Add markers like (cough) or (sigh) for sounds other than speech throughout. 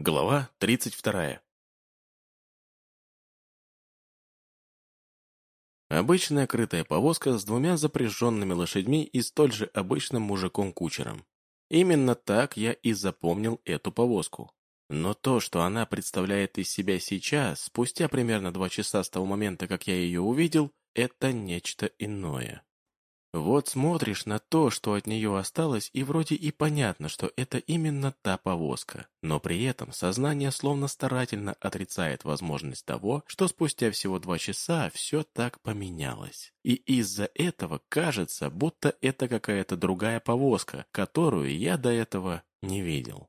Глава 32. Обычная крытая повозка с двумя запряженными лошадьми и столь же обычным мужиком-кучером. Именно так я и запомнил эту повозку. Но то, что она представляет из себя сейчас, спустя примерно два часа с того момента, как я ее увидел, это нечто иное. Вот смотришь на то, что от нее осталось, и вроде и понятно, что это именно та повозка. Но при этом сознание словно старательно отрицает возможность того, что спустя всего два часа все так поменялось. И из-за этого кажется, будто это какая-то другая повозка, которую я до этого не видел.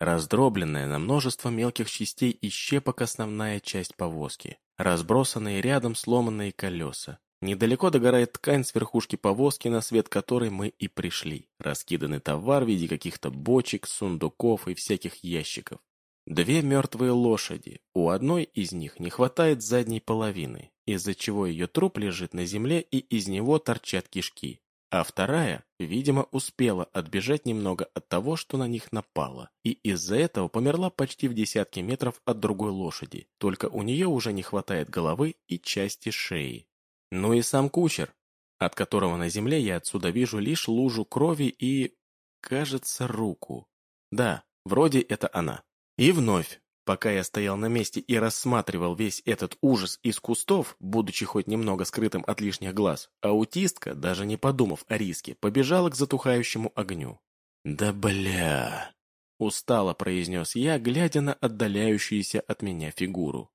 Раздробленная на множество мелких частей и щепок основная часть повозки, разбросанные рядом сломанные колеса, Недалеко догорает ткань с верхушки повозки, на свет которой мы и пришли. Раскиданный товар в виде каких-то бочек, сундуков и всяких ящиков. Две мертвые лошади. У одной из них не хватает задней половины, из-за чего ее труп лежит на земле и из него торчат кишки. А вторая, видимо, успела отбежать немного от того, что на них напало, и из-за этого померла почти в десятки метров от другой лошади, только у нее уже не хватает головы и части шеи. Ну и сам кучер, от которого на земле я отсюда вижу лишь лужу крови и, кажется, руку. Да, вроде это она. И вновь, пока я стоял на месте и рассматривал весь этот ужас из кустов, будучи хоть немного скрытым от лишних глаз, аутистка, даже не подумав о риске, побежала к затухающему огню. «Да бля!» — устало произнес я, глядя на отдаляющуюся от меня фигуру.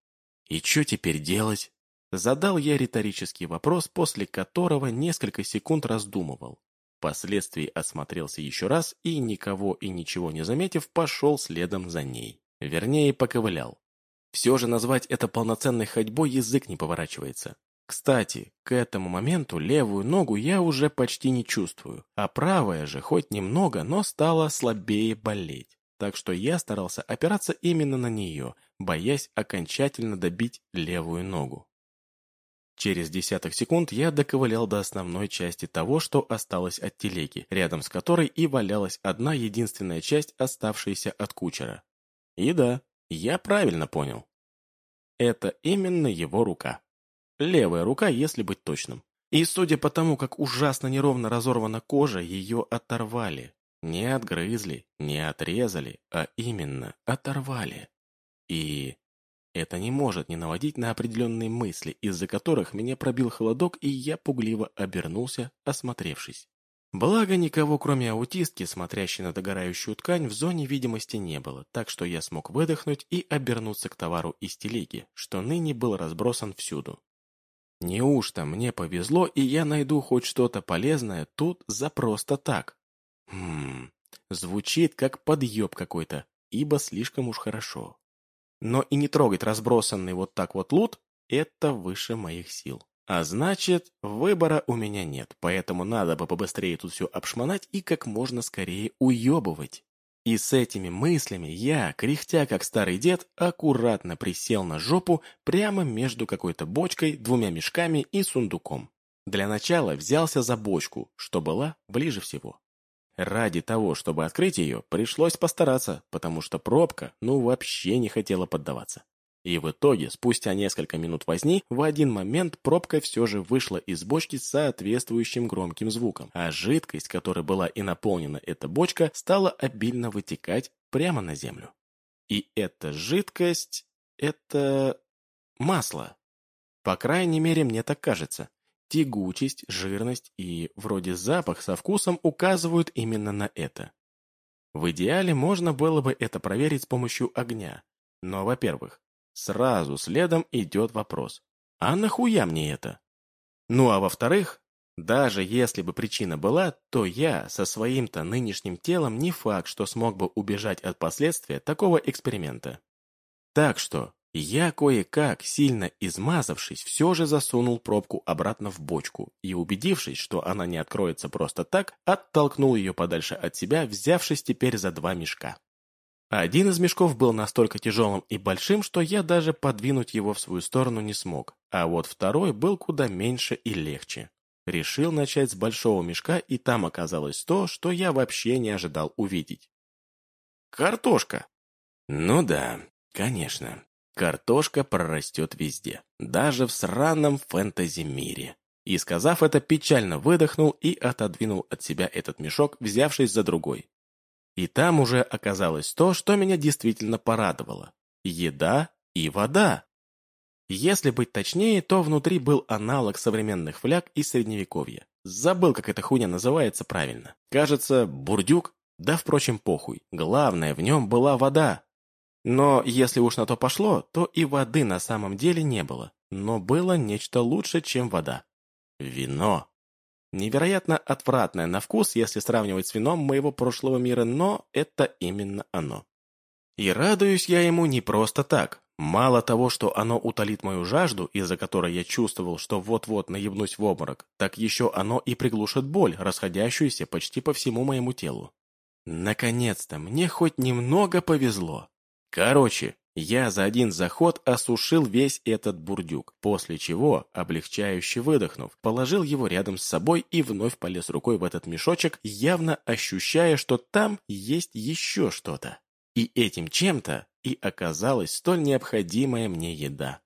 «И что теперь делать?» Задал я риторический вопрос, после которого несколько секунд раздумывал. Впоследствии осмотрелся еще раз и, никого и ничего не заметив, пошел следом за ней. Вернее, поковылял. Все же назвать это полноценной ходьбой язык не поворачивается. Кстати, к этому моменту левую ногу я уже почти не чувствую, а правая же хоть немного, но стала слабее болеть. Так что я старался опираться именно на нее, боясь окончательно добить левую ногу. Через десяток секунд я доковылял до основной части того, что осталось от телеги, рядом с которой и валялась одна единственная часть, оставшаяся от кучера. И да, я правильно понял. Это именно его рука. Левая рука, если быть точным. И судя по тому, как ужасно неровно разорвана кожа, ее оторвали. Не отгрызли, не отрезали, а именно оторвали. И это не может не наводить на определенные мысли, из-за которых меня пробил холодок, и я пугливо обернулся, осмотревшись. Благо, никого, кроме аутистки, смотрящей на догорающую ткань, в зоне видимости не было, так что я смог выдохнуть и обернуться к товару из телеги, что ныне был разбросан всюду. Неужто мне повезло, и я найду хоть что-то полезное тут за просто так? Хм, звучит как подъеб какой-то, ибо слишком уж хорошо. Но и не трогать разбросанный вот так вот лут – это выше моих сил. А значит, выбора у меня нет, поэтому надо бы побыстрее тут все обшмонать и как можно скорее уебывать. И с этими мыслями я, кряхтя как старый дед, аккуратно присел на жопу прямо между какой-то бочкой, двумя мешками и сундуком. Для начала взялся за бочку, что была ближе всего. Ради того, чтобы открыть ее, пришлось постараться, потому что пробка ну вообще не хотела поддаваться. И в итоге, спустя несколько минут возни, в один момент пробка все же вышла из бочки с соответствующим громким звуком, а жидкость, которой была и наполнена эта бочка, стала обильно вытекать прямо на землю. И эта жидкость — это масло. По крайней мере, мне так кажется. Тягучесть, жирность и вроде запах со вкусом указывают именно на это. В идеале можно было бы это проверить с помощью огня. Но, во-первых, сразу следом идет вопрос. А нахуя мне это? Ну а во-вторых, даже если бы причина была, то я со своим-то нынешним телом не факт, что смог бы убежать от последствия такого эксперимента. Так что я кое-как, сильно измазавшись, все же засунул пробку обратно в бочку и, убедившись, что она не откроется просто так, оттолкнул ее подальше от себя, взявшись теперь за два мешка. Один из мешков был настолько тяжелым и большим, что я даже подвинуть его в свою сторону не смог, а вот второй был куда меньше и легче. Решил начать с большого мешка, и там оказалось то, что я вообще не ожидал увидеть. Картошка! Ну да, конечно. Картошка прорастет везде, даже в сраном фэнтези-мире. И, сказав это, печально выдохнул и отодвинул от себя этот мешок, взявшись за другой. И там уже оказалось то, что меня действительно порадовало. Еда и вода. Если быть точнее, то внутри был аналог современных фляг из Средневековья. Забыл, как эта хуйня называется правильно. Кажется, бурдюк? Да, впрочем, похуй. Главное, в нем была вода. Но если уж на то пошло, то и воды на самом деле не было. Но было нечто лучше, чем вода. Вино. Невероятно отвратное на вкус, если сравнивать с вином моего прошлого мира, но это именно оно. И радуюсь я ему не просто так. Мало того, что оно утолит мою жажду, из-за которой я чувствовал, что вот-вот наебнусь в обморок, так еще оно и приглушит боль, расходящуюся почти по всему моему телу. Наконец-то мне хоть немного повезло. Короче, я за один заход осушил весь этот бурдюк, после чего, облегчающе выдохнув, положил его рядом с собой и вновь полез рукой в этот мешочек, явно ощущая, что там есть еще что-то. И этим чем-то и оказалась столь необходимая мне еда.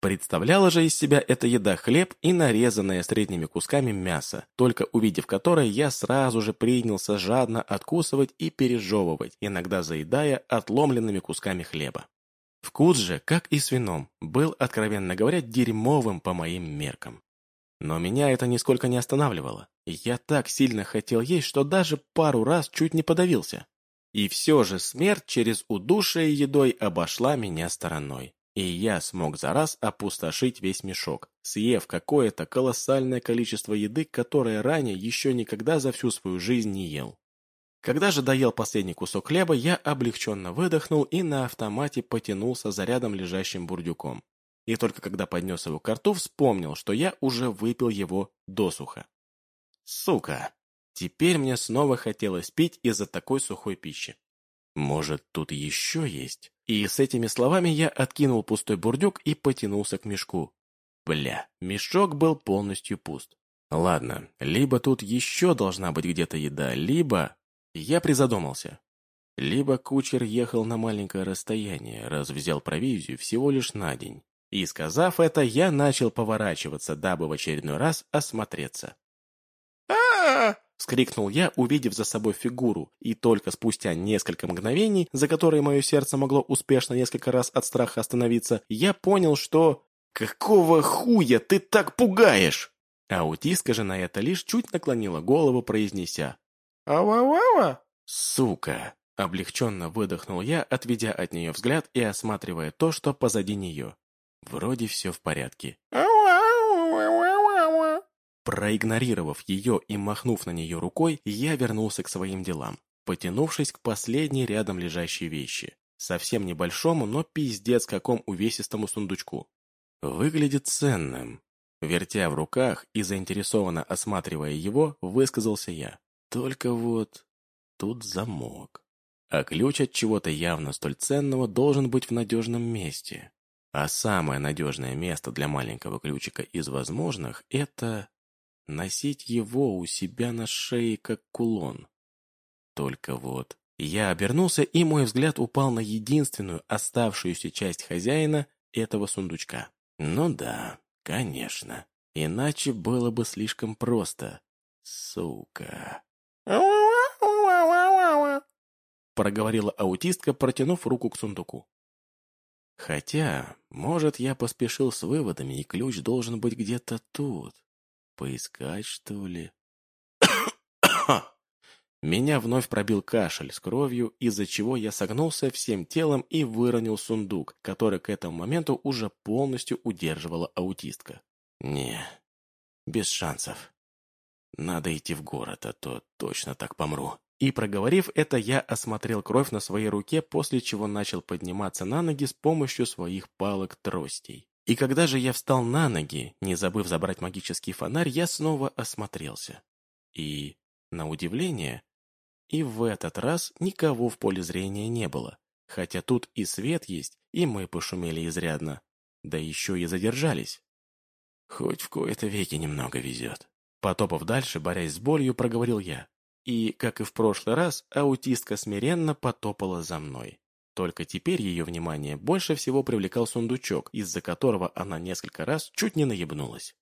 Представляла же из себя эта еда хлеб и нарезанное средними кусками мясо, только увидев которое, я сразу же принялся жадно откусывать и пережевывать, иногда заедая отломленными кусками хлеба. Вкус же, как и с вином, был, откровенно говоря, дерьмовым по моим меркам. Но меня это нисколько не останавливало. Я так сильно хотел есть, что даже пару раз чуть не подавился. И все же смерть через удушие едой обошла меня стороной и я смог за раз опустошить весь мешок, съев какое-то колоссальное количество еды, которое ранее еще никогда за всю свою жизнь не ел. Когда же доел последний кусок хлеба, я облегченно выдохнул и на автомате потянулся за рядом лежащим бурдюком. И только когда поднес его к рту, вспомнил, что я уже выпил его досуха. Сука! Теперь мне снова хотелось пить из-за такой сухой пищи. Может, тут еще есть? И с этими словами я откинул пустой бурдюк и потянулся к мешку. Бля, мешок был полностью пуст. Ладно, либо тут еще должна быть где-то еда, либо... Я призадумался. Либо кучер ехал на маленькое расстояние, раз взял провизию всего лишь на день. И сказав это, я начал поворачиваться, дабы в очередной раз осмотреться. А Вскрикнул я, увидев за собой фигуру, и только спустя несколько мгновений, за которые мое сердце могло успешно несколько раз от страха остановиться, я понял, что... «Какого хуя ты так пугаешь?» Аутистка же на это лишь чуть наклонила голову, произнеся «Ава-вава!» «Сука!» Облегченно выдохнул я, отведя от нее взгляд и осматривая то, что позади нее. Вроде все в порядке. Проигнорировав ее и махнув на нее рукой, я вернулся к своим делам, потянувшись к последней рядом лежащей вещи. Совсем небольшому, но пиздец каком увесистому сундучку. Выглядит ценным. Вертя в руках и заинтересованно осматривая его, высказался я. Только вот тут замок. А ключ от чего-то явно столь ценного должен быть в надежном месте. А самое надежное место для маленького ключика из возможных – это носить его у себя на шее, как кулон. Только вот я обернулся, и мой взгляд упал на единственную оставшуюся часть хозяина этого сундучка. Ну да, конечно. Иначе было бы слишком просто. Сука. Проговорила аутистка, протянув руку к сундуку. Хотя, может, я поспешил с выводами, и ключ должен быть где-то тут. Поискать, что ли? (coughs) Меня вновь пробил кашель с кровью, из-за чего я согнулся всем телом и выронил сундук, который к этому моменту уже полностью удерживала аутистка. Не, без шансов. Надо идти в город, а то точно так помру. И проговорив это, я осмотрел кровь на своей руке, после чего начал подниматься на ноги с помощью своих палок-тростей. И когда же я встал на ноги, не забыв забрать магический фонарь, я снова осмотрелся. И, на удивление, и в этот раз никого в поле зрения не было. Хотя тут и свет есть, и мы пошумели изрядно. Да еще и задержались. Хоть в кои-то веки немного везет. Потопав дальше, борясь с болью, проговорил я. И, как и в прошлый раз, аутистка смиренно потопала за мной. Только теперь ее внимание больше всего привлекал сундучок, из-за которого она несколько раз чуть не наебнулась.